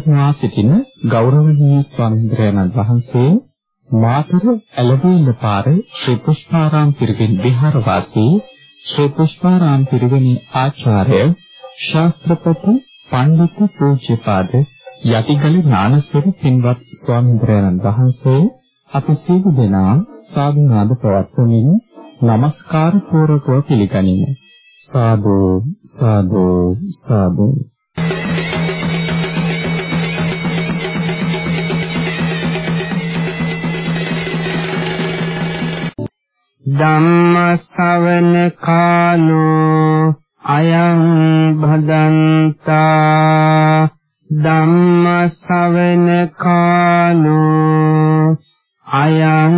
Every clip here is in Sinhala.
වැඩමවා සිටින ගෞරවනීය ස්වාමීන් වහන්සේ මාතර ඇලවිල්ල පාරේ ශ්‍රී පුෂ්පාරාම පිරිවෙන් විහාරවාසී ශ්‍රී පුෂ්පාරාම පිරිවෙනේ ආචාර්ය ශාස්ත්‍රපති පණ්ඩිත පූජ්‍යපාද යටිගල ඥානසිරි පින්වත් ස්වාමීන් වහන්සේ අපි සියලු දෙනා සාදුනාද පවත්වමින් নমස්කාර පූර්වකව පිළිගනිමු. සාදු සාදු සාදු. ධම්ම ශවන කාලෝ අයං භදන්තා ධම්ම ශවන කාලෝ අයං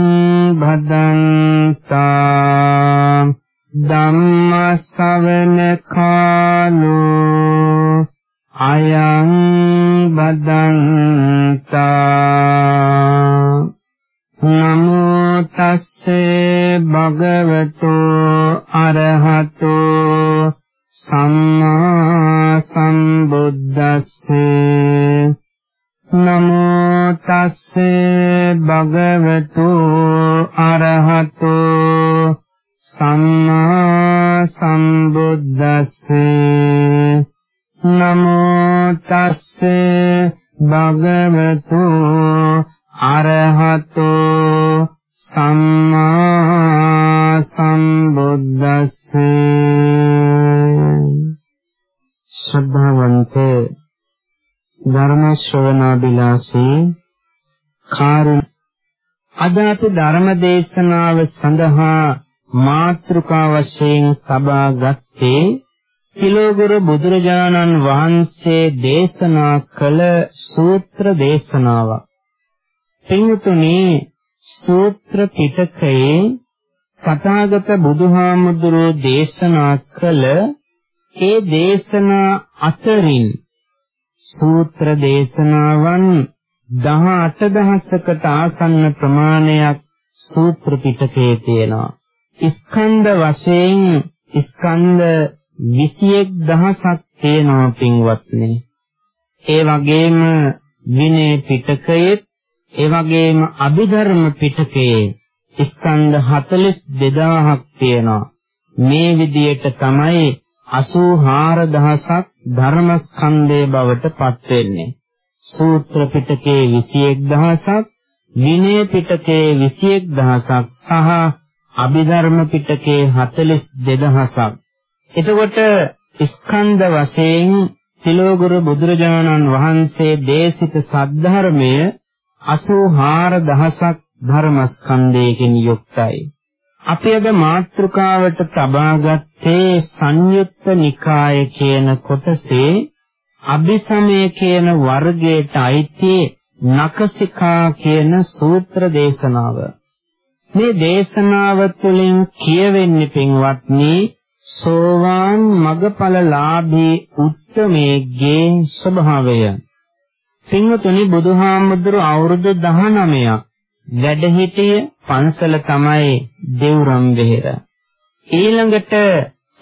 භදන්තා ධම්ම ශවන කාලෝ අයං බදන්තා භගවතෝ ධර්ම ශ්‍රවණාබිලාසී කාරුණ අද අපි ධර්ම දේශනාව සඳහා මාතෘකා වශයෙන් තබා ගත්තේ කිලෝගුරු බුදුරජාණන් වහන්සේ දේශනා කළ සූත්‍ර දේශනාවක්. පින්තුනි සූත්‍ර පිටකයේ තථාගත බුදුහාමුදුරෝ දේශනා කළ ඒ දේශනා අතරින් සූත්‍ර දේශනාවන් 18000කට ආසන්න ප්‍රමාණයක් සූත්‍ර පිටකයේ තියෙනවා. ස්කන්ධ වශයෙන් ස්කන්ධ 21000ක් තියෙනවා පින්වත්නි. ඒ වගේම විනය පිටකයේ ඒ වගේම අභිධර්ම පිටකයේ ස්කන්ධ 42000ක් තියෙනවා. මේ විදියට තමයි 84000ක් ධර්මස්කන්ධයේ බවට පත් වෙන්නේ. සූත්‍ර පිටකයේ 21000ක්, විනය පිටකයේ 21000ක් සහ අභිධර්ම පිටකයේ 42000ක්. එතකොට ස්කන්ධ වශයෙන් තිලෝගුරු බුදුරජාණන් වහන්සේ දේශිත සද්ධර්මය 84000ක් ධර්මස්කන්ධයකින් යුක්තයි. අපි අද මාතෘකාවට තබාගත්තේ සංයුත්ත නිකාය කියන කොටසේ අபிසමය කියන වර්ගයට අයිති නකසිකා කියන සූත්‍ර දේශනාව. මේ දේශනාව තුළින් කියවෙන්නේ පින්වත්නි සෝවාන් මගඵලලාභී උත්තමයේගේ ස්වභාවය. පින්වතුනි බුදුහාමුදුරු අවුරුදු 19ක් වැඩ සිටිය පන්සල තමයි දෙව්රම් වෙහෙර. ඊළඟට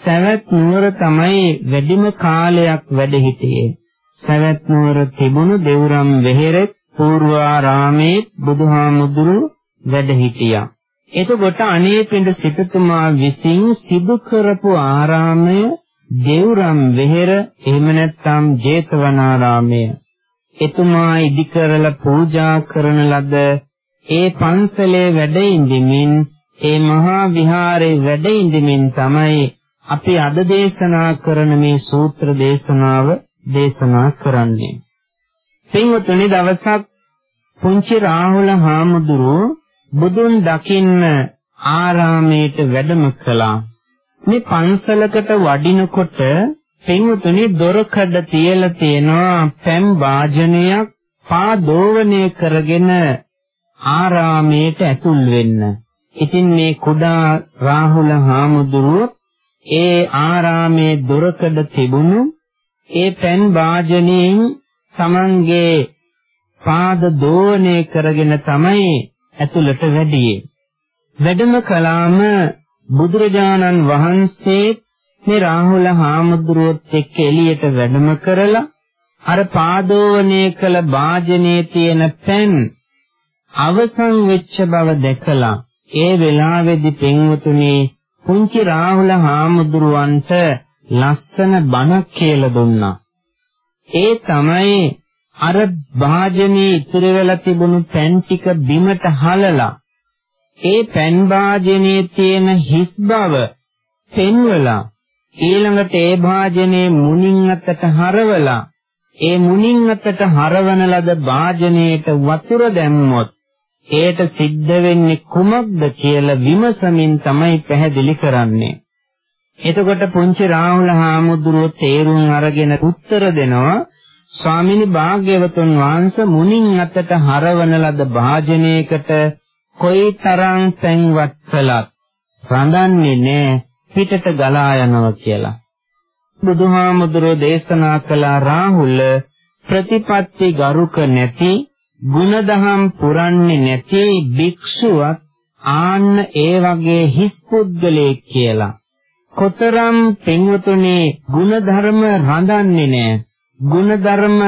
සවැත් නුවර තමයි වැඩිම කාලයක් වැඩ සිටියේ. සවැත් නුවර තිබුණු දෙව්රම් වෙහෙරේ පූර්වාරාමේ බුදුහාමුදුරු වැඩ සිටියා. එතකොට අනේපිඬ සිටුතුමා විසින් සිදු කරපු ආරාමය දෙව්රම් වෙහෙර එහෙම නැත්නම් ජේතවනාරාමය. එතුමා ඉදි කරලා පූජා කරන ලද ඒ පන්සලේ වැඩ ඉඳිමින් ඒ මහා විහාරේ වැඩ ඉඳිමින් තමයි අපි අද දේශනා කරන මේ සූත්‍ර දේශනාව දේශනා කරන්නේ. පින්වතුනි දවසක් පුංචි රාහුල හාමුදුරුවෝ බුදුන් දකින්න ආරාමයට වැඩම කළා. මේ පන්සලකට වඩිනකොට පින්වතුනි දොරකඩ තියලා තියෙනවා පැම් වාජනයක් පා දෝවණය කරගෙන ආරාමයට ඇතුල් වෙන්න. ඉතින් මේ කුඩා රාහුල හාමුදුරුවෝ ඒ ආරාමේ දොරකඩ තිබුණු ඒ පැන් වාජනයෙන් තමන්ගේ පාද දෝවණය කරගෙන තමයි ඇතුළට වැඩියේ. වැඩම කළාම බුදුරජාණන් වහන්සේ මේ රාහුල හාමුදුරුවොත් එක්ක එළියට වැඩම කරලා අර පාදෝවණය කළ වාජනේ තියෙන පෙන් අවසන් වෙච්ච බව දැකලා ඒ වෙලාවේදී පින්වතුනි පුංචි රාහුල හාමුදුරුවන්ට ලස්සන බණක් කියලා දුන්නා. ඒ තමයි අර වාජනේ ඉතුරු වෙලා තිබුණු පෑන් ටික බිමට හලලා ඒ පෑන් වාජනේ තියෙන හිස් බව පෙන්වලා ඊළඟට ඒ වාජනේ මුණින් අතට හරවලා ඒ මුණින් අතට හරවන ලද වාජනේට වතුර දැම්මොත් ඒට සිද්ධ වෙන්නේ කුමක්ද කියලා විමසමින් තමයි පැහැදිලි කරන්නේ. එතකොට පුංචි රාහුල හාමුදුරුවෝ තේරුම් අරගෙන උත්තර දෙනවා ස්වාමිනි භාග්‍යවතුන් වහන්සේ මුණින් අතට හරවන ලද භාජනයකට කොයිතරම් පැන්වත් කළත් රඳන්නේ නෑ පිටට ගලා යනවා කියලා. බුදුහාමුදුරෝ දේශනා කළ රාහුල ප්‍රතිපත්ති ගරුක නැති ගුණදහම් පුරන්නේ නැති භික්ෂුවක් ආන්න ඒ වගේ හිස් පුද්ගලයෙක් කියලා. කොතරම් පින්වතුනේ ගුණධර්ම රඳන්නේ නැහැ. ගුණධර්ම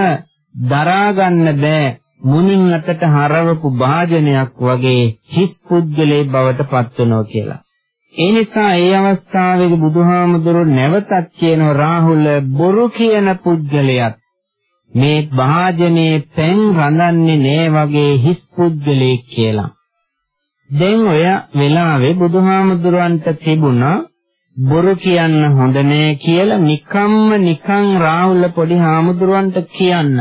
දරා ගන්න බෑ. මුණින් අතට හරවපු භාජනයක් වගේ හිස් පුද්ගලයෙක් බවට පත් වෙනවා කියලා. ඒ නිසා ඒ අවස්ථාවේදී බුදුහාමුදුරුවෝ නැවතත් කියන රාහුල බොරු කියන පුද්ගලයාත් මේ භාජනේ පෙන් රඳන්නේ නෑ වගේ හිස් පුද්ගලයෙක් කියලා. දැන් ඔය වෙලාවේ බුදුහාමුදුරන්ට තිබුණා බොරු කියන්න හොඳ නෑ කියලා නිකම්ම නිකං රාහුල පොඩි හාමුදුරන්ට කියන්න.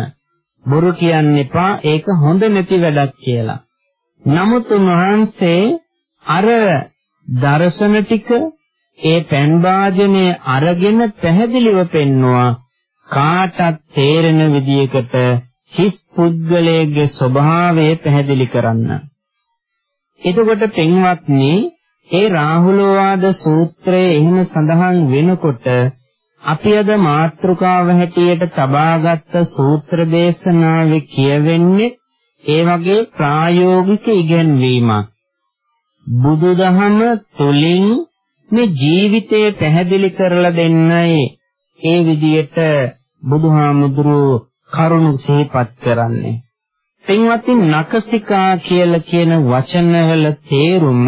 බොරු කියන්න එපා ඒක හොඳ නැති වැඩක් කියලා. නමුත් උන්වහන්සේ අර දර්ශන ටික ඒ පෙන් වාජනේ අරගෙන පැහැදිලිව පෙන්නවා කාටත් තේරෙන විදියකට හිස් පුද්ගලයේ ස්වභාවය පැහැදිලි කරන්න. එතකොට පින්වත්නි ඒ රාහුලවාද සූත්‍රයේ එහෙම සඳහන් වෙනකොට අපි අද මාත්‍රිකාව හැටියට තබාගත් සූත්‍ර දේශනාවේ කියවෙන්නේ ඒ වගේ ප්‍රායෝගික ඉගැන්වීමක්. බුදුදහම තුලින් මේ ජීවිතය පැහැදිලි කරලා දෙන්නයි ඒ විදියට බුදුහාමුදුරුවෝ කරුණු සිහිපත් කරන්නේ. පින්වත්නි නකසිකා කියලා කියන වචනවල තේරුම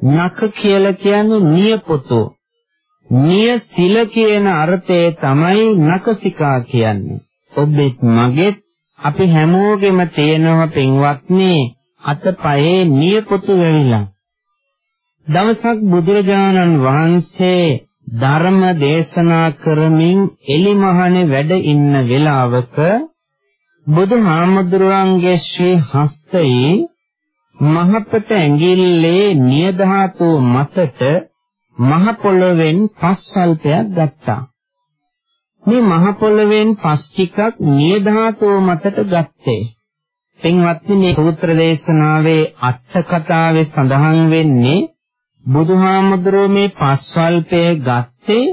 නක කියලා කියන්නේ නියපොතු. නිය සිල කියන අර්ථය තමයි නකසිකා කියන්නේ. ඔබෙත් මගෙත් අපි හැමෝගෙම තේනවා පින්වත්නි අතපයේ නියපොතු වෙවිලා. දවසක් බුදුරජාණන් වහන්සේ ධර්ම දේශනා කරමින් එලිමහනේ වැඩ ඉන්න වෙලාවක බුදුහාමුදුරුවන්ගේ ශ්‍රී හස්තයේ මහපට ඇඟිල්ලේ නියධාතු මතට මහ පොළවෙන් පස් සල්පයක් ගත්තා. මේ මහ පොළවෙන් පස් ටිකක් නියධාතු මතට ගත්තේ. පින්වත්නි මේ සූත්‍ර දේශනාවේ අට කතාවේ සඳහන් වෙන්නේ බුදුහාමුදුරුවෝ මේ පස්වල්පය ගත්තේ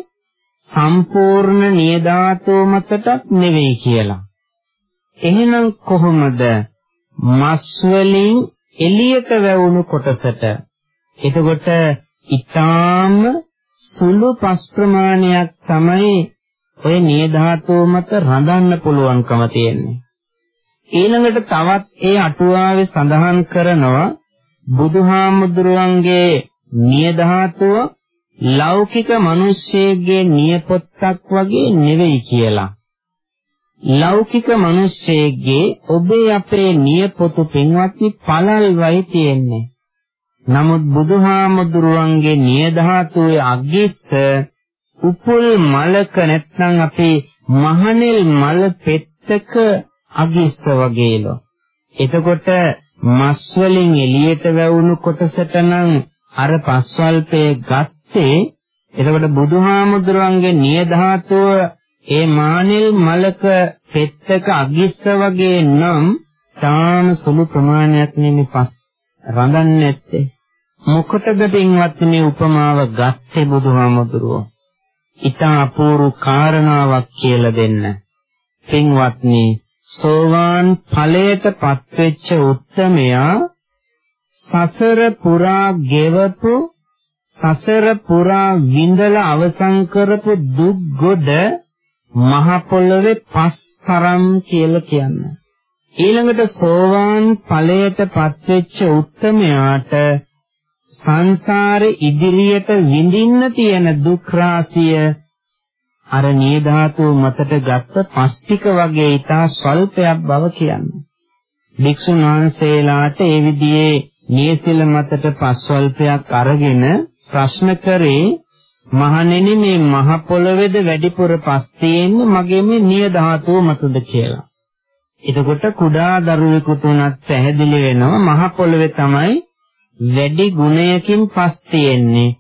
සම්පූර්ණ නියදාතෝ මතටත් නෙවෙයි කියලා. එහෙනම් කොහොමද මස් වලින් එළියට වැවුණු කොටසට එතකොට ඊටාම සුළු පස් ප්‍රමාණයක් තමයි ඔය නියදාතෝ මත රඳන්න පුළුවන්කම තියෙන්නේ. ඊළඟට තවත් ඒ අටුවාවේ සඳහන් කරනවා බුදුහාමුදුරුවන්ගේ නියධාතුව ලෞකික මිනිස්සෙගේ නියපොත්තක් වගේ නෙවෙයි කියලා. ලෞකික මිනිස්සෙගේ ඔබේ අපේ නියපොතු පින්වත්නි පළල්වයි තියෙන්නේ. නමුත් බුදුහාමුදුරුවන්ගේ නියධාතුවේ අග්ගිස්ස උපුල් මලක නැත්නම් අපේ මහනෙල් මල පෙත්තක අගිස්ස වගේලෝ. එතකොට මස් වලින් එළියට වැවුණු කොටසට නම් අර පස්වල්පේ ගත්තේ එතකොට බුදුහාමුදුරන්ගේ නියධාතුව ඒ මානෙල් මලක පෙත්තක අගිස්ස වගේ නම් තාම සුළු ප්‍රමාණයක් නෙමෙයි පස් රඳන්නේ නැත්තේ. මොකටද පින්වත් මේ උපමාව ගත්තේ බුදුහාමුදුරුවෝ? ඊට අපූර්ව කාරණාවක් කියලා දෙන්න. පින්වත්නි සෝවාන් ඵලයට පත්වෙච්ච උත්තමයා සසර පුරා ගෙවපු සසර පුරා විඳලා අවසන් කරපු දුක් ගොඩ මහ පොළවේ පස් පස්තරම් කියලා කියන්නේ. ඊළඟට සෝවාන් ඵලයට පත්වෙච්ච උත්තමයාට සංසාරේ ඉදිරියට විඳින්න තියෙන දුක් රාශිය අර නියධාතු මතට ගත්ත පස්තික වගේ ඊටා ස්වල්පයක් බව කියන්නේ. භික්ෂුන් වහන්සේලාට ඒ විදිහේ නියසිල මතට පස්වල්පයක් අරගෙන ප්‍රශ්න කරේ මහණෙනි මේ මහ පොළොවේද වැඩිපුර පස් තියෙන්නේ මගේ මේ නියධාතුව මතද කියලා. එතකොට කුඩා දරුවෙකුට උනත් පැහැදිලි වෙනවා මහ පොළොවේ තමයි වැඩි ගුණයකින් පස් තියෙන්නේ.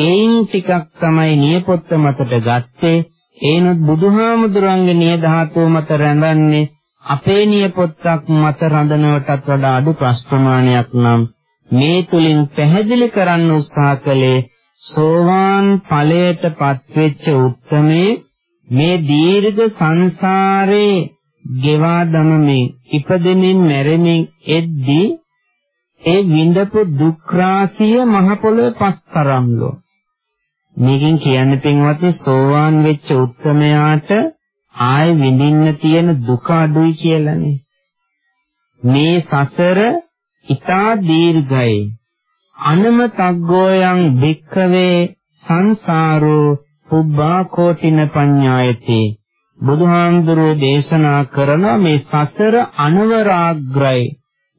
ඒයින් ටිකක් තමයි නියපොත්ත මතට ගත්තේ. ඒනොත් බුදුහාමුදුරන්ගේ නියධාතුව මත රැඳන්නේ අපේ නියපොත්තක් මත රඳනවටත් වඩා අඩු ප්‍රස්ප්‍රමාණයක් නම් මේ තුලින් පැහැදිලි කරන්න උත්සාහ කළේ සෝවාන් ඵලයට පත්වෙච්ච උත්තමේ මේ දීර්ඝ සංසාරේ ගෙවා දමමින් ඉපදෙමින් මැරෙමින් එද්දී ඒ විඳපු දුක් රාශිය මහ පොළොවේ පස්තරම්ලෝ මේකෙන් කියන්නේ පින්වත්නි සෝවාන් වෙච්ච උත්තමයාට ආය විඳින්න තියෙන දුක අඩුයි කියලානේ මේ සසර ඊටා දීර්ඝයි අනමතග්ගෝයන් භික්ඛවේ සංසාරෝ පුබ්බා කෝටින පඤ්ඤායති බුදුහාමුදුරෝ දේශනා කරන මේ සසර අනවරාග්‍රයි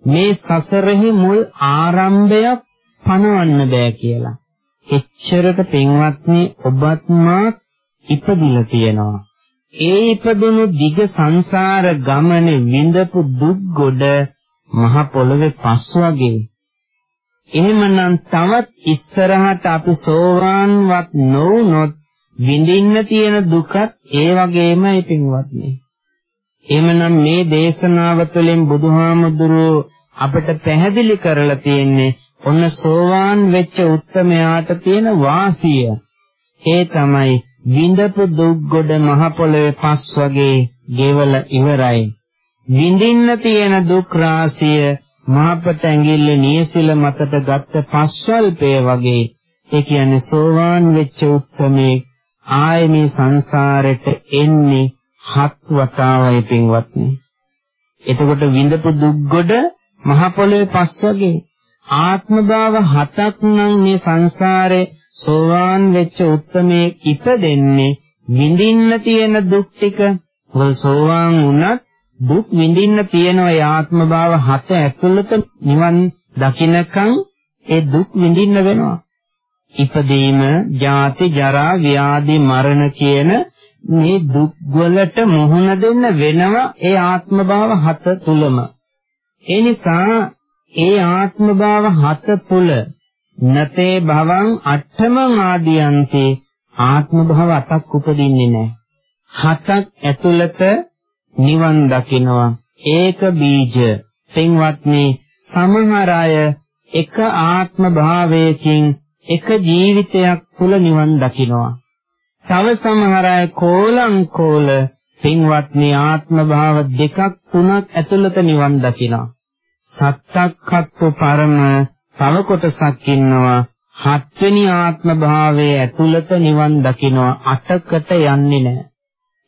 මේ සසරෙහි මුල් ආරම්භයක් පනවන්න බෑ කියලා. එච්චරට පින්වත්නි ඔබත් මාත් ඉපදිලා තියෙනවා. ඒ ඉපදුණු දිග සංසාර ගමනේ විඳපු දුක් ගොඩ මහ පොළවේ පස් වගේ. එහෙමනම් තවත් ඉස්සරහට අපි සෝවාන්වත් නොවුනොත් විඳින්න තියෙන දුකත් ඒ වගේමයි පින්වත්නි. එහෙමනම් මේ දේශනාව තුළින් බුදුහාමුදුරුවෝ අපට පැහැදිලි කරලා තියෙන්නේ ඔන්න සෝවාන් වෙච්ච උත්තමයාට තියෙන වාසිය. ඒ තමයි විඳපු දුක් ගොඩ මහ පොළවේ පස් වගේ ගෙවල ඉවරයි. විඳින්න තියෙන දුක් රාශිය මහපට ඇඟිල්ල නියසිල මතට ගත්ත පස්වල්පය වගේ ඒ කියන්නේ සෝවාන් වෙච්ච උත්තමේ ආයේ මේ සංසාරෙට එන්නේ හත් වතාවයි පින්වත්නි. එතකොට විඳපු දුක් ගොඩ මහ පොළොවේ පස් වගේ ආත්ම භාව හතක් නම් මේ සංසාරේ සෝවාන් වෙච්ච උත්මේ ඉපදෙන්නේ විඳින්න තියෙන දුක් ටික මොකද සෝවාන් වුණත් දුක් විඳින්න තියෙන ඒ ආත්ම භාව හත ඇතුළත නිවන් දකින්නකම් ඒ දුක් විඳින්න වෙනවා ඉපදීම, ජාති, ජරා, ව්‍යාධි, මරණ කියන මේ දුක් වලට මුහුණ දෙන්න වෙනවා ඒ ආත්ම භාව හත තුලම. ඒ නිසා ඒ ආත්ම භාව හත තුල නතේ භවං අට්ඨමං ආදියන්තේ ආත්ම භව අටක් උපදින්නේ නැහැ. හතක් ඇතුළත නිවන් දකිනවා. ඒක බීජ. පින්වත්නි සමහර අය එක ආත්ම භාවයකින් එක ජීවිතයක් තුල නිවන් දකිනවා. තව සමහර අය කෝලං කෝල පින්වත්නි ආත්ම භාව දෙකක් තුනක් ඇතුළත නිවන් දකිනවා. සත්තක්ඛත්ව පරම තව කොටසක් ඉන්නවා හත්වෙනි ආත්ම භාවයේ ඇතුළත නිවන් දකිනවා අටකට යන්නේ නැහැ.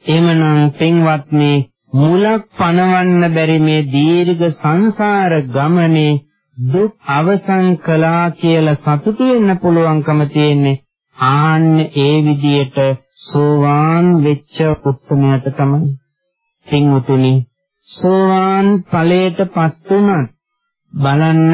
එහෙමනම් පින්වත්නි මුලක් පණවන්න බැරි මේ දීර්ඝ සංසාර ගමනේ දුක් අවසන් කළා කියලා සතුටු වෙන්න පුළුවන්කම තියෙන්නේ ආන්න ඒ විදියට සෝවාන් වෙච්ච උත්මයට තමයි පින්වතුනි සෝවාන් ඵලයටපත් උනත් බලන්න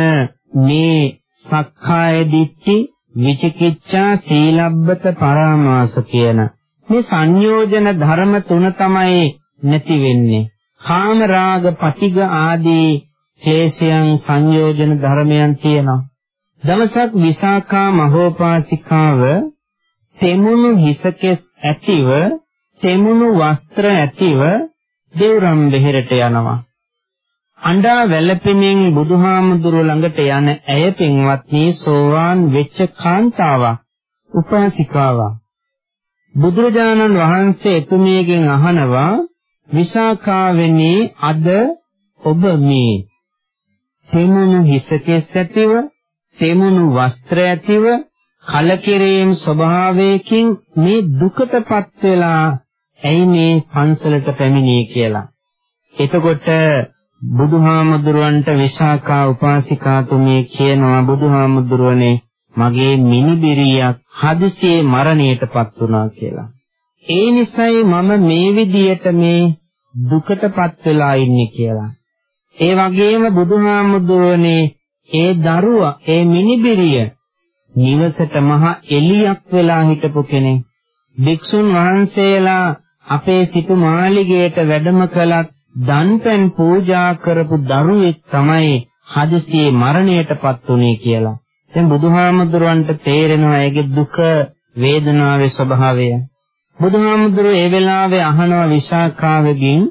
මේ සක්කාය දිට්ඨි විචිකිච්ඡා සීලබ්බත පරාමාස කියන මේ සංයෝජන ධර්ම තුන තමයි නැති වෙන්නේ කාම රාග පටිග ආදී ක්ලේශයන් සංයෝජන ධර්මයන් තියෙනවා. දවසක් විසාකා මහෝපාසිකාව තෙමුණු හිසකෙස් ඇතිව තෙමුණු වස්ත්‍ර ඇතිව දේවරම් බෙහෙරට යනවා. අඬා වැළපෙමින් බුදුහාමුදුරුව ළඟට යන ඇය පින්වත්නි සෝවාන් වෙච්ච කාන්තාවක් උපාසිකාවක්. බුදුරජාණන් වහන්සේ එතුමියගෙන් අහනවා විසාකාවෙනි අද ඔබ මේ තෙමුණු හිසකෙස් ඇතිව තෙමුණු වස්ත්‍ර ඇතිව කලකිරීම ස්වභාවයකින් මේ දුකටපත් වෙලා ඇයි මේ පන්සලට පැමිණියේ කියලා. එතකොට බුදුහාමුදුරුවන්ට විශාකා උපාසිකාතුමිය කියනවා බුදුහාමුදුරුවනේ මගේ මිනිබිරියක් හදිසියේ මරණයටපත් වුණා කියලා. ඒ නිසයි මම මේ විදියට මේ දුකටපත් වෙලා ඉන්නේ කියලා. ඒ වගේම බුදුහාමුදුරනේ ඒ දරුවා ඒ මිනිබිරිය නිවසට මහ එලියක් වෙලා හිටපු කෙනෙක්. භික්ෂුන් වහන්සේලා අපේ සිටු මාලිගයට වැඩම කළත් දන්පැන් පූජා කරපු දරුවෙක් තමයි හදිසියේ මරණයටපත් උනේ කියලා. දැන් බුදුහාමුදුරන්ට තේරෙනවා ඒගේ දුක වේදනාවේ ස්වභාවය. බුදුහාමුදුරුවෝ ඒ වෙලාවේ අහනවා විශාඛාවෙකින්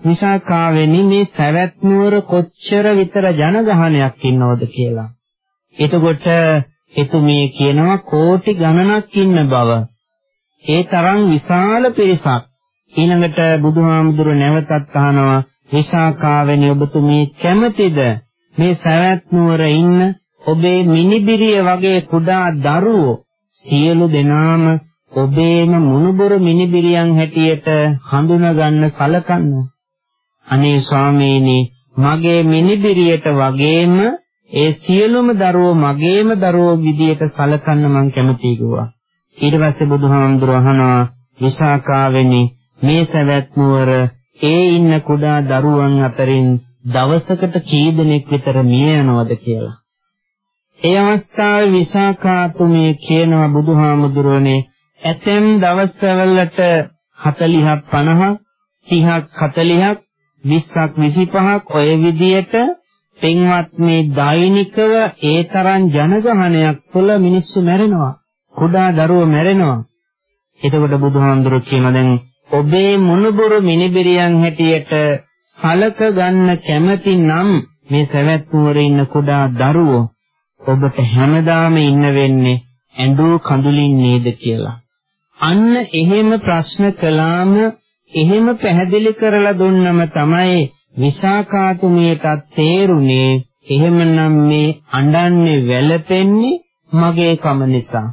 විශාඛාවෙනි මේ සවැත් නුවර කොච්චර විතර ජනගහනයක් ඉන්නවද කියලා. එතකොට එතුමිය කියනවා කෝටි ගණනක් ඉන්න බව. ඒ තරම් විශාල පිරිසක්. ඊළඟට බුදුහාමුදුරුවෝ නැවතත් අහනවා විශාඛාවෙනි ඔබතුමී කැමතිද මේ සවැත් නුවර ඉන්න ඔබේ මිනිබිරිය වගේ කුඩා දරුවෝ සියලු දෙනාම ඔබේම මුණුබුරු මිනිබිරියන් හැටියට හඳුනගන්න සලකන්න. අනේ ස්වාමීනි මගේ මිනිබිරියට වගේම ඒ සියලුම දරුවෝ මගේම දරුවෝ විදියට සලකන්න මං කැමතියි කිව්වා. ඊට පස්සේ බුදුහාමුදුරුවෝ අහනවා විසාකාවෙනි මේ සවැත් නුවර ඒ ඉන්න කුඩා දරුවන් අතරින් දවසකට කී දෙනෙක් විතර මිය යනවද කියලා. ඒ අවස්ථාවේ විසාකාතුමේ කියනවා බුදුහාමුදුරනේ ඇතැම් දවස්වලට 40ක් 50ක් 30ක් 40ක් 20ක් 25ක් ඔය විදියට පින්වත් මේ දෛනිකව ඒ තරම් ජනගහනයක් තුළ මිනිස්සු මැරෙනවා කුඩා දරුවෝ මැරෙනවා එතකොට බුදුහාමුදුරු කියන දැන් ඔබේ මුණුබුරු මිනිබිරියන් හැටියට සලක ගන්න කැමති නම් මේ සවැත් නුවරේ ඉන්න කුඩා දරුවෝ ඔබට හැමදාම ඉන්න වෙන්නේ ඇඬු කඳුලින් නේද කියලා. අන්න එහෙම ප්‍රශ්න කළාම එහෙම පැහැදිලි කරලා දුන්නම තමයි විසාකාතුමියටත් තේරුනේ එහෙමනම් මේ අඬන්නේ වැළපෙන්නේ මගේ කම නිසා.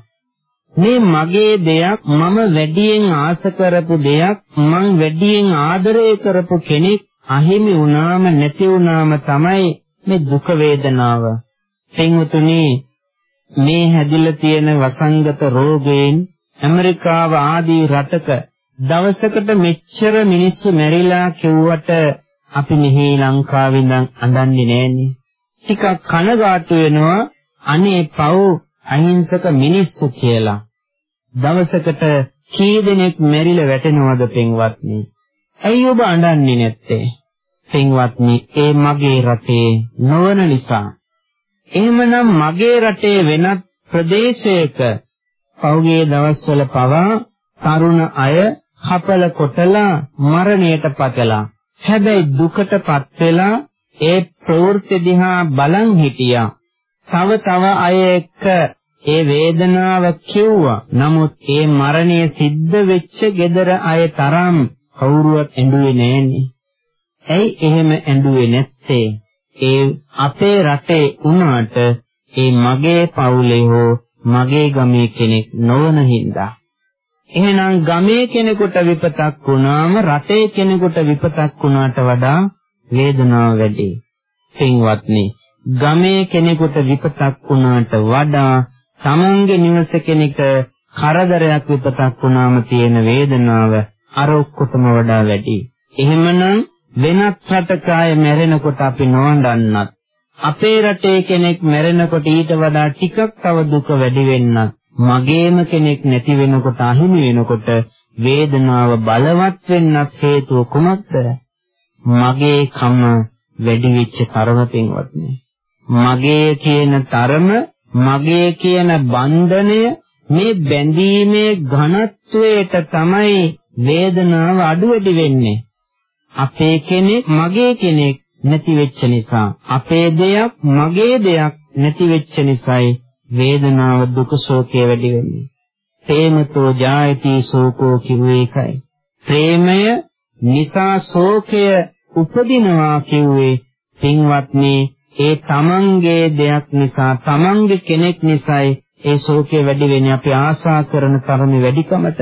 මේ මගේ දෙයක් මම වැඩියෙන් ආස කරපු දෙයක් මං වැඩියෙන් ආදරය කරපු කෙනෙක් අහිමි වුණාම නැති වුණාම තමයි මේ දුක වේදනාව පින්වතුනි මේ හැදිලා තියෙන වසංගත රෝගයෙන් ඇමරිකාව ආදී රටක දවසකට මෙච්චර මිනිස්සු මැරිලා කිව්වට අපි මෙහි ලංකාවේ ඉඳන් අඬන්නේ නෑනේ. ටිකක් කනගාටු වෙනවා අනේ පව් අහිංසක මිනිස්සු කියලා. දවසකට කී දෙනෙක් මැරිලා වැටෙනවද පින්වත්නි? ඇයි ඔබ අඬන්නේ නැත්තේ? පින්වත්නි, ඒ මගේ රටේ නොවන නිසා එහෙමනම් මගේ රටේ වෙනත් ප්‍රදේශයක පෞගේ දවස්වල පවා තරුණ අය කපල කොටලා මරණයට පතලා හැබැයි දුකටපත් වෙලා ඒ ප්‍රවෘත්ති දිහා බලන් හිටියා. තව තව අය එක්ක ඒ වේදනාව කිව්වා. නමුත් ඒ මරණය සිද්ධ වෙච්ච gedara අය තරම් කවුරුවත් ඇඬුවේ නෑනේ. ඇයි එහෙම ඇඬුවේ නැත්තේ? ඒ අපේ රටේ වුණාට ඒ මගේ පවුලේ හෝ මගේ ගමේ කෙනෙක් නොවන හින්දා එහෙනම් ගමේ කෙනෙකුට විපතක් වුණාම රටේ කෙනෙකුට විපතක් වුණාට වඩා වේදනාව වැඩි. පින්වත්නි, ගමේ කෙනෙකුට විපතක් වුණාට වඩා තමන්ගේ නිවස කෙනෙක් කරදරයක් විපතක් වුණාම තියෙන වේදනාව අර ඔක්කොටම වඩා වැඩි. එහෙමනම් වෙනත් රටක අය මැරෙනකොට අපි නොවඳන්නත් අපේ රටේ කෙනෙක් මැරෙනකොට ඊට වඩා ටිකක් තව දුක වැඩි වෙන්නත් මගේම කෙනෙක් නැති වෙනකොට අහිමි වෙනකොට වේදනාව බලවත් වෙන්නත් හේතුව කුමක්ද මගේ කම වැඩි වෙච්ච තරම පින්වත්නි මගේ කියන තරම මගේ කියන බන්ධනය මේ බැඳීමේ ඝනත්වයට තමයි වේදනාව අඩු වැඩි වෙන්නේ අපේ කෙනෙක් මගේ කෙනෙක් නැති වෙච්ච නිසා අපේ දෙයක් මගේ දෙයක් නැති වෙච්ච නිසායි වේදනාව දුක ශෝකය වැඩි වෙන්නේ. ප්‍රේමතෝ ජායති ශෝකෝ කිව්වේ ඒකයි. ප්‍රේමය නිසා ශෝකය උපදිනවා කිව්වේ පින්වත්නි ඒ තමන්ගේ දෙයක් නිසා තමන්ගේ කෙනෙක් නිසායි ඒ ශෝකය වැඩි වෙන්නේ අපි ආශා කරන තරමේ වැඩිකමට.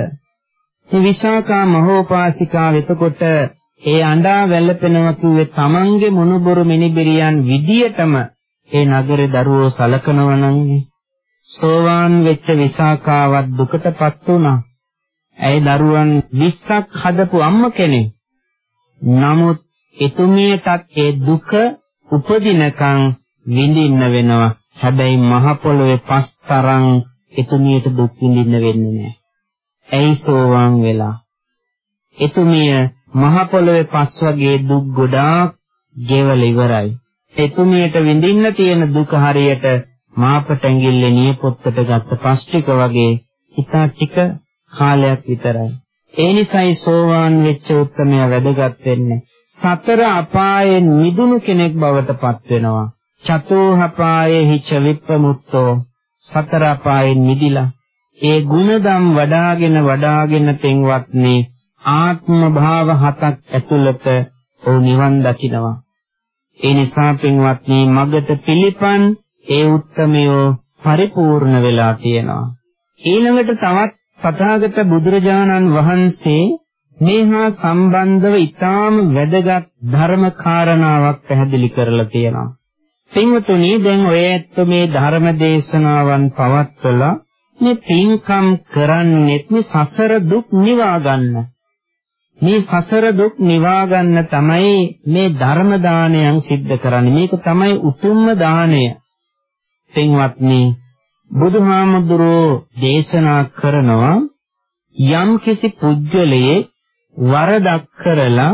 මේ විශාකා මහෝපාසිකාව එතකොට ඒ අඬා වැළපෙනවා කිව්වේ තමන්ගේ මොනුබොරු මිනිබිරියන් විදියටම ඒ නගරේ දරුවෝ සලකනවා නංනේ. සෝවාන් වෙච්ච විසාකාවත් දුකටපත් වුණා. ඇයි දරුවන් 20ක් හදපු අම්ම කෙනෙක්. නමුත් එතුමියටත් ඒ දුක උපදිනකන් විඳින්න වෙනවා. හැබැයි මහ පොළොවේ පස්තරන් එතුමියට දුක් විඳින්න වෙන්නේ නැහැ. ඇයි සෝවාන් වෙලා? එතුමිය මහ පොළොවේ පස් වගේ දුක් ගොඩාක් ගෙවල ඉවරයි. එතුමියට විඳින්න තියෙන දුක හරියට මාපට ඇඟිල්ලේ නියපොත්තට ගත්ත පස් ටික වගේ හිතා ටික කාලයක් විතරයි. ඒ නිසායි සෝවාන් වෙච්ච උත්මය වැදගත් වෙන්නේ. සතර අපායෙන් මිදුණු කෙනෙක් බවට පත් වෙනවා. චතෝහපායේ හිච විප්පමුත්තෝ සතර අපායෙන් මිදිලා ඒ ಗುಣදම් වඩාගෙන වඩාගෙන පෙන්වත්නි ආත්ම භාව හතක් ඇතුළත ඔහු නිවන් දකිනවා. ඒ නිසා පින්වත්නි මගට පිළිපන් ඒ උත්තමයෝ පරිපූර්ණ වෙලා තියෙනවා. ඊළඟට තවත් තථාගත බුදුරජාණන් වහන්සේ මේහා සම්බන්ධව ඊටාම වැදගත් ධර්ම කාරණාවක් පැහැදිලි කරලා තියෙනවා. පින්වතුනි දැන් ඔය ඇත්ත මේ ධර්ම දේශනාවන් පවත්වලා මේ පින්කම් කරන්නේත් මේ සසර දුක් නිවා ගන්න. මේ සසර දුක් නිවා ගන්න තමයි මේ ධර්ම දානයන් සිද්ධ කරන්නේ. මේක තමයි උතුම්ම දාණය. පින්වත්නි බුදුහාමුදුරෝ දේශනා කරනවා යම් කිසි පුජ්‍යලයේ වරදක් කරලා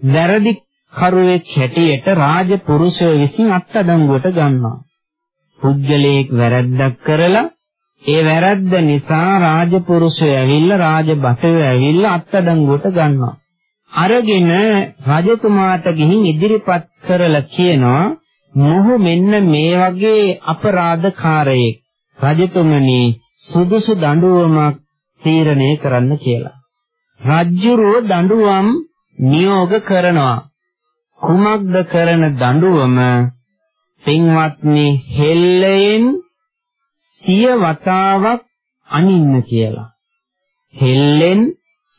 වැරදි කරුවෙක් හැටියට රාජපුරුෂය විසින් අත්අඩංගුවට ගන්නවා. පුජ්‍යලයක් වැරද්දක් කරලා ඒ වැරද්ද නිසා රාජපුරුෂය ඇවිල්ලා රාජබටය ඇවිල්ලා අත්අඩංගුවට ගන්නවා. අරගෙන රජතුමාට ගිහින් ඉදිරිපත් කරලා කියනවා මොහු මෙන්න මේ වගේ අපරාධකාරයෙක් රජතුමනි සුදුසු දඬුවමක් තීරණය කරන්න කියලා. රජ්ජුරුව දඬුවම් නියෝග කරනවා. කුමක්ද කරන දඬුවම? පින්වත්නි හෙල්ලයෙන් සිය වතාවක් අනින්න කියලා. හෙල්ලෙන්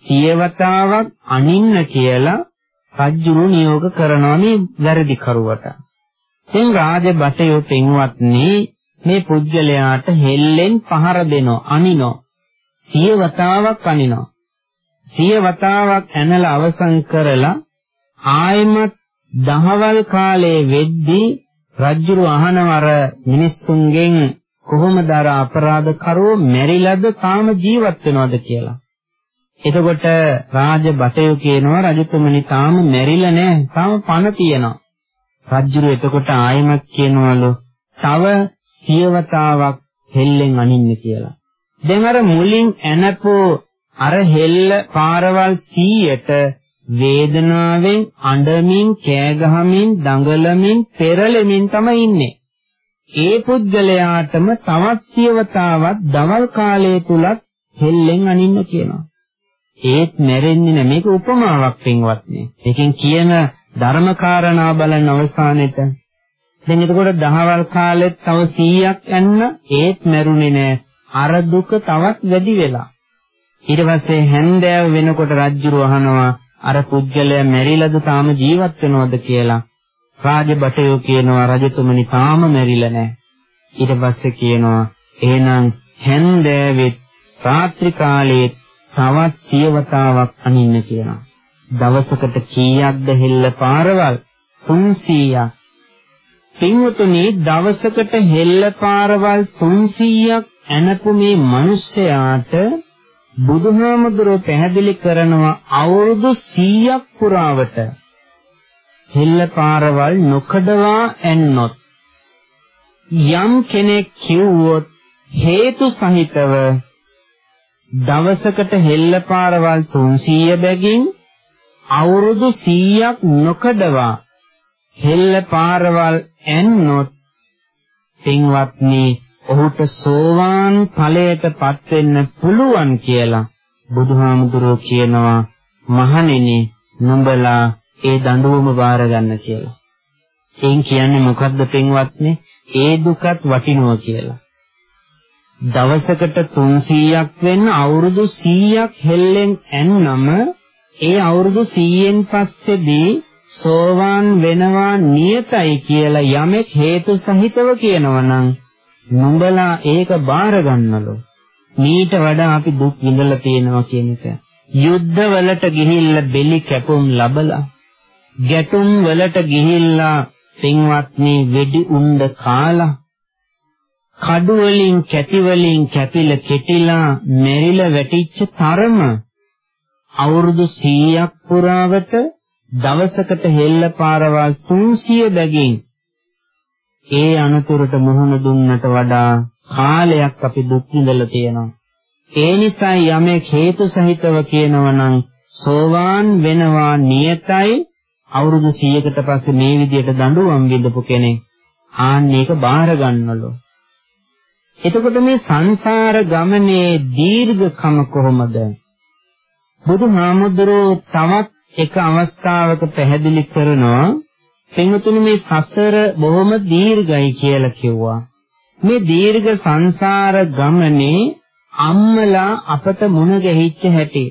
සිය වතාවක් අනින්න කියලා රජ්ජුරුව නියෝග කරනවා මේ වැරදි කරුවට. දැන් රාජ බටයෝ පින්වත්නි මේ පුජ්‍යලයාට හෙල්ලෙන් පහර දෙනවා අනිනෝ සිය වතාවක් අනිනෝ සිය වතාවක් ඇනලා අවසන් කරලා ආයමත් දහවල් කාලයේ වෙද්දී රජුරු අහනවර මිනිස්සුන්ගෙන් කොහොමද අර අපරාධ කරෝ මැරිලාද තාම ජීවත් වෙනවද කියලා. එතකොට රාජ බටයෝ කියනවා රජතුමනි තාම මැරිලා නැහැ තාම පණ තියෙනවා. රජුරු එතකොට ආයමත් කියනවලු තව සියවතාවක් හෙල්ලෙන් අනින්න කියලා. දැන් අර මුලින් ඇනපෝ අර හෙල්ල පාරවල් 100ට වේදනාවෙන් අඬමින් කෑ ගහමින් දඟලමින් පෙරලෙමින් තමයි ඉන්නේ. ඒ පුද්ගලයාටම තවත් සියවතාවක් දවල් කාලය තුලත් හෙල්ලෙන් අනින්න කියනවා. ඒත් මැරෙන්නේ නැහැ මේක උපමාවක් පින්වත්නි. ඒකෙන් කියන ධර්මකාරණා බලන අවසානෙට දැන් එතකොට දහවල් කාලෙත් තව 100ක් යන්න ඒත් මැරුණේ නෑ. අර දුක තවත් වැඩි වෙලා. ඊට පස්සේ හැන්දෑව වෙනකොට රජුරු අහනවා අර පුජ්‍යලයා මැරිලාද තාම ජීවත් වෙනවද කියලා. රාජබටයෝ කියනවා රජතුමනි තාම මැරිලා නෑ. ඊට පස්සේ කියනවා එහෙනම් හැන්දෑවෙත් රාත්‍රී කාලයේ තවත් සියවතාවක් අනින්න කියනවා. දවසකට කීයක්ද හෙල්ල පාරවල් 300ක් පින්වතුනි දවසකට හෙල්ල පාරවල් 300ක් ඇනපු මේ මිනිස්යාට බුදුහාමුදුරුවෝ පැහැදිලි කරනවා අවුරුදු 100ක් පුරාවට හෙල්ල පාරවල් නොකඩවා ඇන්නොත් යම් කෙනෙක් කිව්වොත් හේතු සහිතව දවසකට හෙල්ල පාරවල් 300 බැගින් අවුරුදු 100ක් නොකඩවා හෙල්ල පාරවල් ඇන්නොත් පින්වත්නි ඔහුට සෝවාන් ඵලයටපත් වෙන්න පුළුවන් කියලා බුදුහාමුදුරුවෝ කියනවා මහණෙනි නුඹලා ඒ දඬුවම බාර ගන්න කියලා. එයින් කියන්නේ මොකද්ද පින්වත්නි? ඒ දුකත් වටිනවා කියලා. දවසකට 300ක් වෙන්න අවුරුදු 100ක් හෙල්ලෙන් ඇන්නම ඒ අවුරුදු 100න් පස්සේදී සෝවාන් වෙනවා නියතයි කියලා යමෙක් හේතු සහිතව කියනවනම් නුඹලා ඒක බාර ගන්නලු. මීට වඩා අපි දුක් විඳලා තියෙනවා කියන එක. යුද්ධ වලට ගිහිල්ලා බෙලි කැපුම් ලබලා ගැටුම් වලට ගිහිල්ලා පින්වත්නි වෙඩි උණ්ඩ කාලා කඩු වලින් කැටි වලින් කැපිල කෙටිලා මෙරිලා වැටිච්ච තරම අවුරුදු 100ක් පුරාවට දවසකට හෙල්ල පාරවල් 300 බැගින් ඒ අනතුරට මුහුණ දුන්නට වඩා කාලයක් අපි දුක් විඳලා තියෙනවා. ඒ නිසා යමෙක් හේතු සහිතව කියනවනම් සෝවාන් වෙනවා නියතයි අවුරුදු 100කට පස්සේ මේ විදිහට දඬුවම් විඳපු කෙනෙක් ආන්න ඒක බාර ගන්නලු. එතකොට මේ සංසාර ගමනේ දීර්ඝකම කොහොමද? බුදුහාමුදුරුවෝ තවත් එක අවස්ථාවක පැහැදිලි කරනවා පින්වතුනි මේ සසර බොහොම දීර්ඝයි කියලා කිව්වා. මේ දීර්ඝ සංසාර ගමනේ අම්මලා අපට මුණ ගැහිච්ච හැටි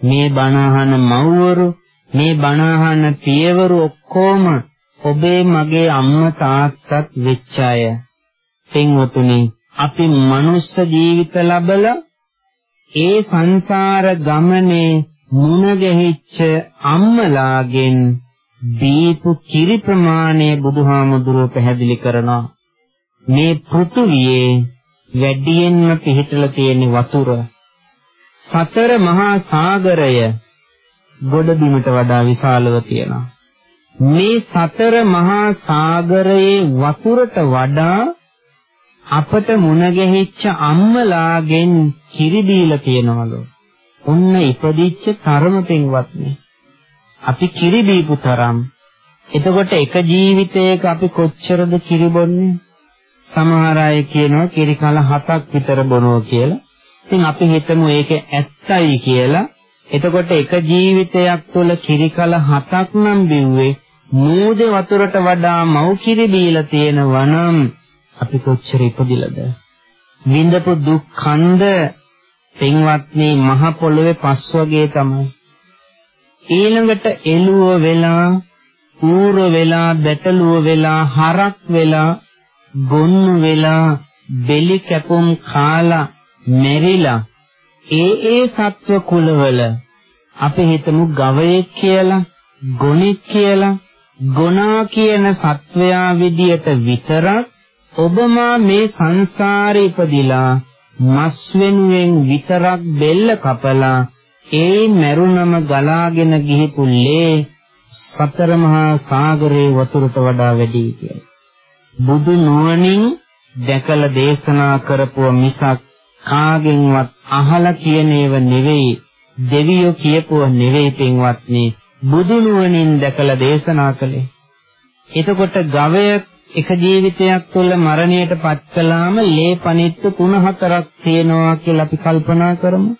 මේ බණහන මව්වරු මේ බණහන පියවරු ඔක්කොම ඔබේ මගේ අම්මා තාත්තත් වෙච්ච අය. පින්වතුනි අපි මනුස්ස ජීවිත ලබලා ඒ සංසාර ගමනේ මුණ ගැහිච්ච අම්මලාගෙන් දීපු කිරි ප්‍රමාණය බුදුහාමුදුරුව පැහැදිලි කරනවා මේ පෘථුවියේ වැඩියෙන්ම පිහිටලා තියෙන වතුර සතර මහා සාගරය ගොඩබිමට වඩා විශාලව තියෙනවා මේ සතර මහා සාගරයේ වතුරට වඩා අපට මුණ ගැහිච්ච අම්මලාගෙන් කිරි දීලා තියනවලු. ඔන්න ඉපදිච්ච තරම පින්වත්නි. අපි කිරි දීපු තරම්. එතකොට එක ජීවිතයක අපි කොච්චරද කිරි බොන්නේ? සමහර අය කියනවා කිරි කල හතක් විතර බොනවා කියලා. ඉතින් අපි හිතමු ඒක ඇත්තයි කියලා. එතකොට එක ජීවිතයක් තුළ කිරි කල හතක් නම් බිව්වේ මූදේ වතුරට වඩා මව් කිරි බීලා තියෙනවා නම් අපි කොච්චර ඉපදිලද විඳපු දුක් කන්ද පින්වත්නි මහ පොළොවේ පස් වගේ තමයි ඊළඟට එළුව වෙලා ඌර වෙලා බැටළුව වෙලා හරක් වෙලා ගොන්නු වෙලා බෙලි කැපුම් කාලා මෙරිලා. ඒ ඒ සත්ව කුලවල අපි හිතමු ගවයෙක් කියලා ගොණෙක් කියලා ගොනා කියන සත්වයා විදියට විතරක් ඔබමා මේ සංසාරේ ඉපදිලා මස් වෙනුවෙන් විතරක් බෙල්ල කපලා ඒ මරුණම ගලාගෙන ගිහිපු ලේ සතර මහා සාගරේ වතුරට වඩා වැඩි කියලා. බුදු නුවණින් දැකලා දේශනා කරපුව මිසක් කාගෙන්වත් අහලා කියන ඒව නෙවෙයි දෙවියෝ කියපුව නෙවෙයි පින්වත්නි බුදු නුවණින් දැකලා දේශනා කළේ. එතකොට ගවයෙක් එක ජීවිතයක් තුළ මරණයට පත් කළාම ලේ පනිත්තු 3-4ක් තියෙනවා කියලා අපි කල්පනා කරමු.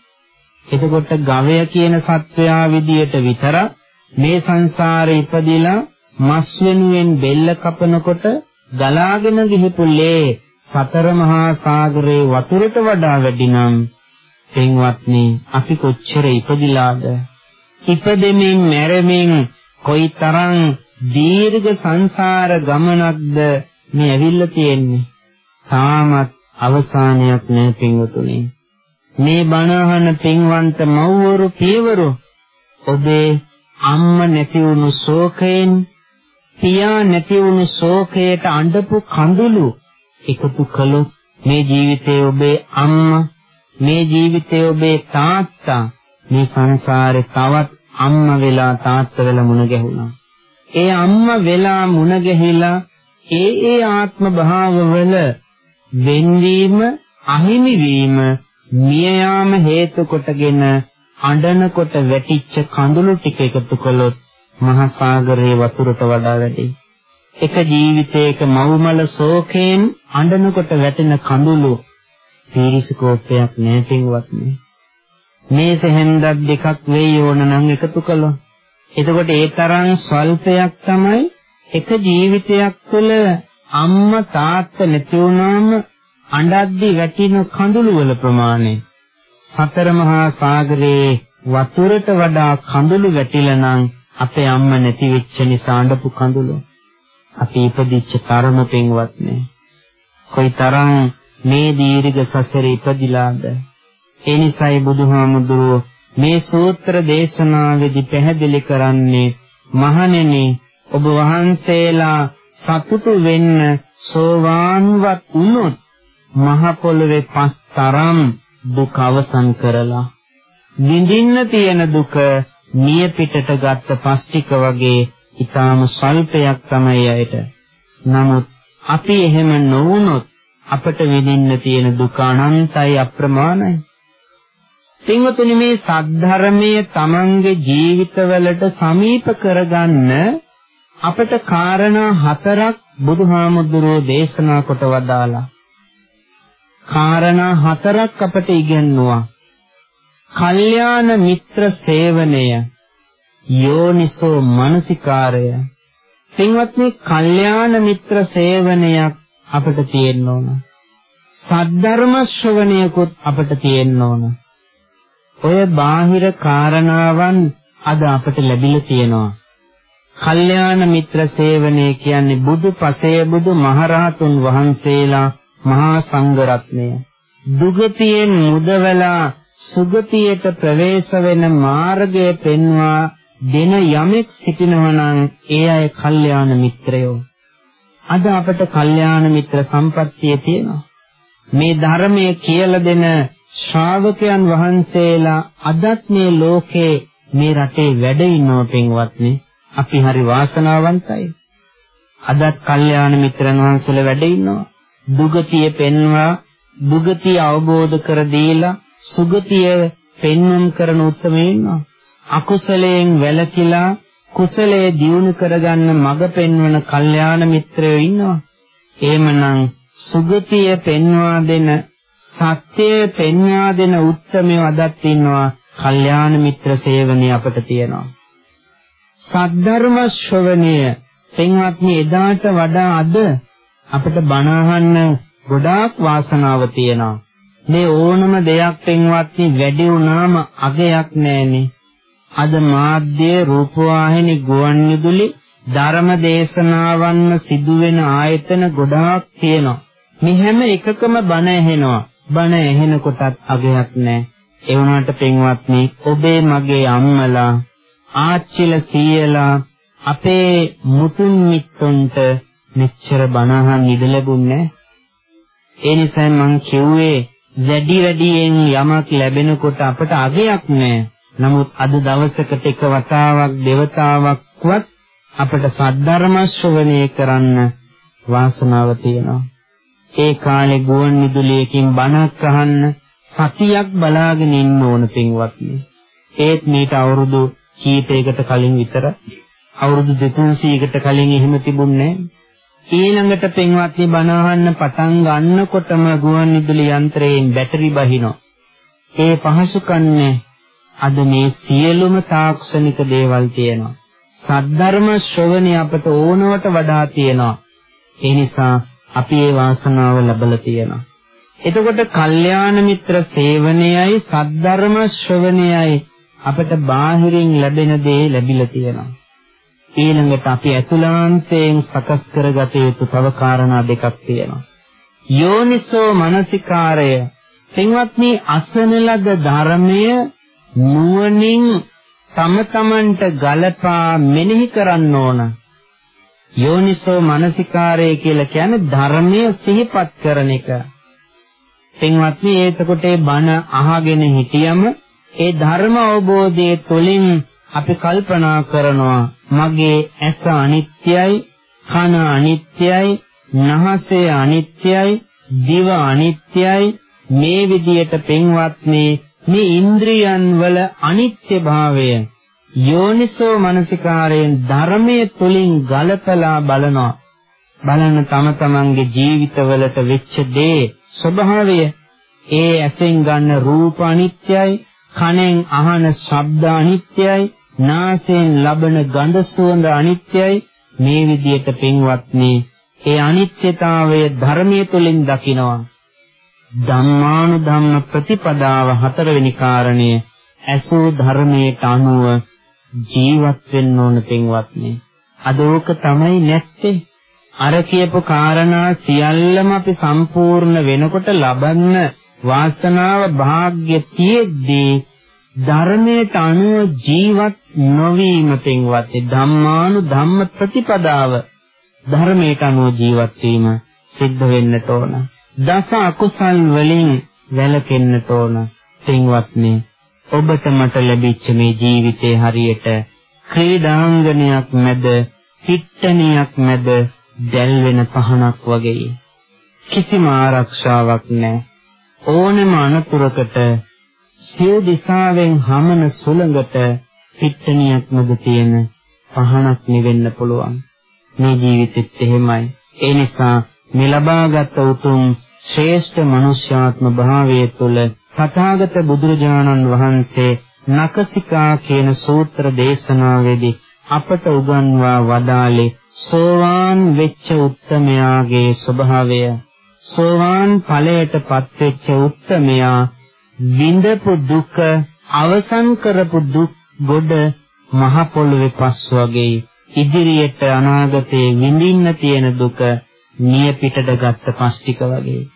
එතකොට ගවය කියන සත්වයා විදියට විතරක් මේ සංසාරේ ඉපදිලා මස් වෙනුවෙන් බෙල්ල කපනකොට ගලාගෙන ගිහිපු ලේ සතර මහා සාගරේ වතුරට වඩා වැඩි නම් පින්වත්නි අපි කොච්චර ඉපදිලාද ඉපදෙමින් මැරෙමින් කොයිතරම් දීර්ඝ සංසාර ගමනක්ද මේ ඇවිල්ලා තියෙන්නේ. තාමත් අවසානයක් නැහැ පින්වතුනි. මේ බණහන පින්වන්ත මව්වරු පියවරු ඔබේ අම්ම නැති වුණු ශෝකයෙන් පියා නැති වුණු ශෝකයට අඬපු කඳුළු එකතු කළොත් මේ ජීවිතයේ ඔබේ අම්මා මේ ජීවිතයේ ඔබේ තාත්තා මේ සංසාරේ තවත් අම්මා වෙලා තාත්තා වෙලා මුණ ගැහුණා. ඒ අම්මා වෙලා මුණ ගැහිලා ඒ ඒ ආත්ම භාවවල වෙන්වීම අහිමි වීම මිය යාම හේතු කොටගෙන අඬනකොට වැටිච්ච කඳුළු ටික එකතු කළොත් මහා සාගරයේ වතුරට වඩා වැඩි. එක ජීවිතයක මව්මල ශෝකයෙන් අඬනකොට වැටෙන කඳුළු පීරිසිකෝපයක් නෑ පින්වත්නි. මේ සෙහෙන්දක් දෙකක් වෙයි ඕන නම් එකතු කළොත් එතකොට ඒ තරම් ස්වල්පයක් තමයි එක ජීවිතයක් තුළ අම්මා තාත්තා නැති වුණාම අඬද්දි වැටින කඳුළු වල ප්‍රමාණය සතර මහා සාගරයේ වතුරට වඩා කඳුළු වැටිලා නම් අපේ අම්මා නැති වෙච්ච නිසා අඬපු කඳුළු අපි ඉපදිච්ච තරම පින්වත් නේ. කොයිතරම් මේ දීර්ඝ සසරේ ඉපදිලාද? ඒ නිසායි බුදුහාමුදුරුවෝ මේ සූත්‍ර දේශනාවේදී පැහැදිලි කරන්නේ මහණෙනි ඔබ වහන්සේලා සතුටු වෙන්න සෝවාන්වත් වුණොත් මහ පොළවේ පස් තරම් දුක අවසන් කරලා විඳින්න තියෙන දුක නිය පිටට ගත්ත පස් ටික වගේ ඊටාම ස්වල්පයක් තමයි ඇයට. නමුත් අපි එහෙම නොවුනොත් අපට විඳින්න තියෙන දුක අනන්තයි අප්‍රමාණයි. පින්වතුනි මේ සද්ධර්මයේ තමන්ගේ ජීවිතවලට සමීප කරගන්න අපට කාරණා හතරක් බුදුහාමුදුරෝ දේශනා කොට වදාලා. කාරණා හතරක් අපට ඉගෙනුවා. කල්යාණ මිත්‍ර සේවනය යෝනිසෝ මනසිකාරය. පින්වත්නි කල්යාණ මිත්‍ර සේවනයක් අපිට තියෙන්න ඕන. සද්ධර්ම ශ්‍රවණයකුත් අපිට තියෙන්න ඕන. ඔය බාහිර කාරණාවන් අද අපිට ලැබිලා තියෙනවා. කල්යාණ මිත්‍ර සේවනය කියන්නේ බුදු පසේ බුදු මහරහතුන් වහන්සේලා මහා සංඝ රත්නය දුගතියෙන් මුදවලා සුගතියට ප්‍රවේශ වෙන මාර්ගය පෙන්වා දෙන යමෙක් සිටිනවා නම් ඒ අය කල්යාණ මිත්‍රයෝ. අද අපට කල්යාණ මිත්‍ර සම්පත්තිය තියෙනවා. මේ ධර්මයේ කියලා දෙන ශ්‍රාවකයන් වහන්සේලා අදත් මේ ලෝකේ මේ රටේ වැඩ ඉන්නව පින්වත්නි. අපි හරි වාසනාවන්තයි. අදත් කල්යාණ මිත්‍රන් වහන්සේලා වැඩ ඉන්නවා. දුගතිය පෙන්වා දුගතිය අවබෝධ කර දීලා සුගතිය පෙන්වම් කරන උත්මේ ඉන්නවා. අකුසලයෙන් වැළකීලා කුසලයේ දියුණු කරගන්න මඟ පෙන්වන කල්යාණ මිත්‍රයෝ ඉන්නවා. එහෙමනම් සුගතිය පෙන්වා දෙන සත්‍යය පෙන්වා දෙන උත්මයෝ අදත් ඉන්නවා. කල්යාණ මිත්‍ර සේවනය අපට තියෙනවා. සද්ධර්ම ශ්‍රවණය පින්වත්නි එදාට වඩා අද අපිට බණ අහන්න ගොඩාක් වාසනාව තියෙනවා. මේ ඕනම දෙයක් පින්වත්නි වැඩි වුණාම අගයක් නැහෙනේ. අද මාධ්‍ය රූපවාහිනී ගුවන්විදුලි ධර්ම දේශනාවන් සිදුවෙන ආයතන ගොඩාක් තියෙනවා. මේ හැම එකකම බණ ඇහෙනවා. බණ ඇහෙනකොටත් අගයක් නැහැ. ඒ වුණාට පින්වත්නි ඔබේ මගේ අම්මලා ආච්චිලා සීයලා අපේ මුතුන් මිත්තොන්ට මෙච්චර බණ අහන් ඉඳ ලැබුණේ ඒ නිසා මං කිව්වේ වැඩි වැඩියෙන් යමක් ලැබෙනකොට අපට අගයක් නැහැ. නමුත් අද දවසකට එක වතාවක් දෙවතාවක්වත් අපට සද්ධර්ම ශ්‍රවණය කරන්න වාසනාව තියෙනවා. ඒ කාලේ ගුවන් විදුලියකින් බණක් අහන්න සතියක් බලාගෙන ඉන්න ඕන පින්වත්නි. ඒත් මේට අවුරුදු කීපයකට කලින් විතර අවුරුදු 200කට කලින් එහෙම තිබුණේ නැහැ. ඊළඟට පින්වත්නි බණ අහන්න පටන් ගන්නකොටම ගුවන් විදුලි යන්ත්‍රයෙන් බැටරි බහිනවා. ඒ පහසුකන්නේ අද මේ සියලුම තාක්ෂණික දේවල් තියෙනවා. සද්ධර්ම ශ්‍රවණය අපට ඕනවට වඩා තියෙනවා. ඒ නිසා අපි ඒ වාසනාව ලැබලා තියෙනවා. එතකොට කල්යාණ මිත්‍ර සේවනයයි සද්ධර්ම ශ්‍රවණයයි අපට බාහිරින් ලැබෙන දේ ලැබිලා තියෙනවා. ඊළඟට අපි ඇතුළාන්තයෙන් සකස් කරගත යුතු තව කාරණා දෙකක් තියෙනවා. යෝනිසෝ මනසිකාරය පින්වත්නි අසන ලද ධර්මය නුවණින් තම තමන්ට ගලපා මෙනෙහි කරන්න ඕන. යෝනිසෝ මනසිකාරය කියලා කියන්නේ ධර්මය සිහිපත් කරන එක. පින්වත්නි ඒතකොට ඒ බණ අහගෙන හිටියම ඒ ධර්ම අවබෝධයේ තුලින් අපි කල්පනා කරනවා මගේ ඇස අනිත්‍යයි කන අනිත්‍යයි නහසය අනිත්‍යයි දිව අනිත්‍යයි මේ විදියට පින්වත්නි මේ ඉන්ද්‍රියන් වල අනිත්‍ය භාවය යෝනිසෝ මනසිකාරයෙන් ධර්මයේ තුලින් ගලපලා බලනවා. බලන තම තමන්ගේ ජීවිතවලට වෙච්ච දේ ස්වභාවය. ඒ ඇසෙන් ගන්න රූප අනිත්‍යයි කනෙන් අහන ශබ්ද අනිත්‍යයි නාසයෙන් ලබන ගඳ සුවඳ අනිත්‍යයි මේ විදියට පින්වත්නි ඒ අනිත්‍යතාවය ධර්මයේ තුලින් දකිනවා ධම්මානුධම්ම ප්‍රතිපදාව හතරවෙනි කාරණය ඇසූ ධර්මයට අනුව ජීවත් වෙන්න ඕන පින්වත්නි. අද ඕක තමයි නැත්තේ. අර කියපු කාරණා සියල්ලම අපි සම්පූර්ණ වෙනකොට ලබන්න වාසනාව වාග්ය තියෙද්දී ධර්මයට අනුව ජීවත් නොවීම පින්වත්නි ධම්මානු ධම්ම ප්‍රතිපදාව ධර්මයට අනුව ජීවත් වීම සිද්ධ වෙන්නට ඕන. දස අකුසල් වලින් වැළකෙන්නට ඕන. පින්වත්නි ඔබට මට ලැබිච්ච මේ ජීවිතේ හරියට ක්‍රීඩාංගනයක් මැද පිට්ටනියක් මැද දැල් වෙන පහනක් වගේ කිසිම ආරක්ෂාවක් නැහැ ඕනෑම අනතුරකට සිය දිශාවෙන් හමන සුළඟට පිට්ටනියක් මැද තියෙන පහනක් නිවෙන්න පුළුවන්. මේ ජීවිතෙත් එහෙමයි. ඒ නිසා මේ ලබාගත් උතුම් ශ්‍රේෂ්ඨ මනුෂ්‍යාත්ම භාවයේ තුල තථාගත බුදුරජාණන් වහන්සේ නකසිකා කියන සූත්‍ර දේශනාවේදී අපට උගන්වා වදාළේ සෝවාන් වෙච්ච උත්තමයාගේ ස්වභාවය. සෝවාන් ඵලයටපත් වෙච්ච උත්තමයා විඳපු දුක අවසන් කරපු දුක් ගොඩ මහ පොළොවේ පස් වගේ ඉදිරියට අනාගතයේ විඳින්න තියෙන දුක නිය පිටට ගත්ත පස් ටික වගේ.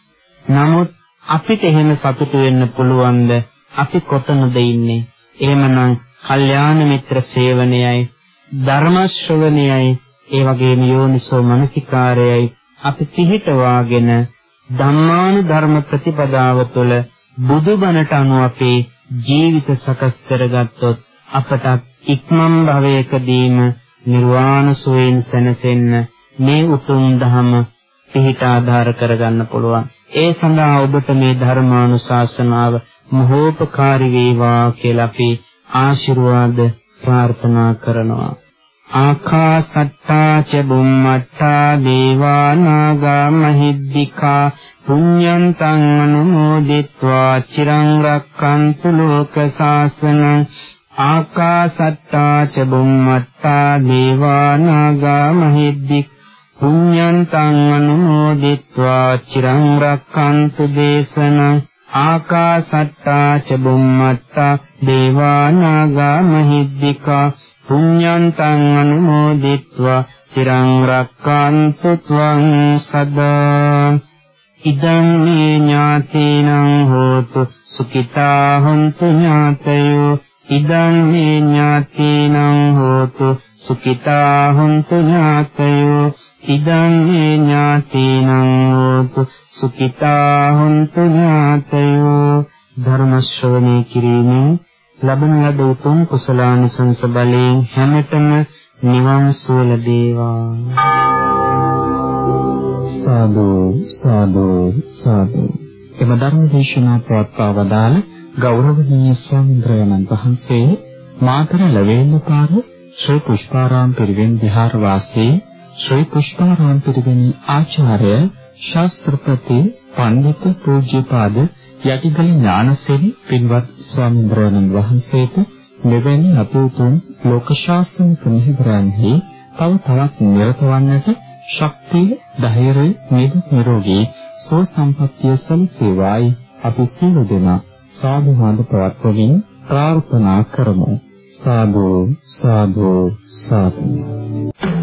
නමුත් අපිට එහෙම සතුටු වෙන්න පුළුවන්ද? අපි කොතනද ඉන්නේ? එහෙමනම් කල්යාණ මිත්‍ර සේවනයයි ධර්ම ශ්‍රවණයයි ඒ වගේම යෝනිසෝ මනසිකාරයයි අපි පිහිටවාගෙන ධම්මානු ධර්ම ප්‍රතිපදාව තුළ බුදුබණට අනුව අපේ ජීවිත සකස් කරගත්තොත් අපට ඉක්මන් භවයකදීම නිර්වාණ සුවයෙන් සැනසෙන්න මේ උතුම් ධම පිහිට ආධාර කරගන්න පුළුවන්. ඒ සඳහා ඔබට මේ ධර්මානුශාසනාව මහෝපකාරී වේවා කියලා අපි ආශිර්වාද ප්‍රාර්ථනා කරනවා. ආකාසත්තා ච බුම්මත්තා දේවා නාග මහිද්దికා පුඤ්ඤන්තං අනුමෝදිත්වා චිරං රක්칸තු ලෝක සාසනං ආකාසත්තා ච බුම්මත්තා දේවා නාග මහිද්దిక පුඤ්ඤන්තං අනුමෝදිත්වා චිරං රක්칸තු දේශනං ආකාසත්තා ච බුම්මත්තා දේවා නාග මහිද්దికා පුඤ්ඤන්තං අනුමෝදිත්වා චිරං රක්칸තු ත්වං සදා. ඉදං මේ ඥාතීනං හෝතු සුඛිතා හොන්තු ඥාතයෝ. ඉදං මේ ඥාතීනං හෝතු සුඛිතා හොන්තු ඥාතයෝ. ඉදං මේ ඥාතීනං හෝතු සුඛිතා හොන්තු ඥාතයෝ. ධර්ම ශ්‍රවණය කිරීමෙන් ලබන ලද උතුම් කුසලානිසංස බලයෙන් හැමතෙම නිවන් සුව ලැබේවා. සාදු සාදු සාදු. එම ධර්ම දේශනා පවත්වා වදාළ ගෞරවනීය ස්වාමීන් වහන්සේ මාතර ලැබෙන්නපාර ශ්‍රී පුෂ්පාරාම පිරිවෙන් විහාර වාසී ශ්‍රී පුෂ්පාරාම පිරිවෙන් ආචාර්ය ශාස්ත්‍රපති පඬිතු පූජ්‍යපාද යටිගල ඥානසේනි පින්වත් ස්වාමීන් වහන්සේට මෙවැනි අපූතුම් ලෝක ශාස්ත්‍රීය මෙහෙවරන්හි තව තවත් නිරත වන්නට ශක්තිය ධෛර්යය නිදුක් නිරෝගී සෝ සම්පත්තිය සැලසේවායි. අපි සියලු දෙනා සාදුහාඳ පවත්වමින් ප්‍රාර්ථනා කරමු. සාදු සාදු සාදු.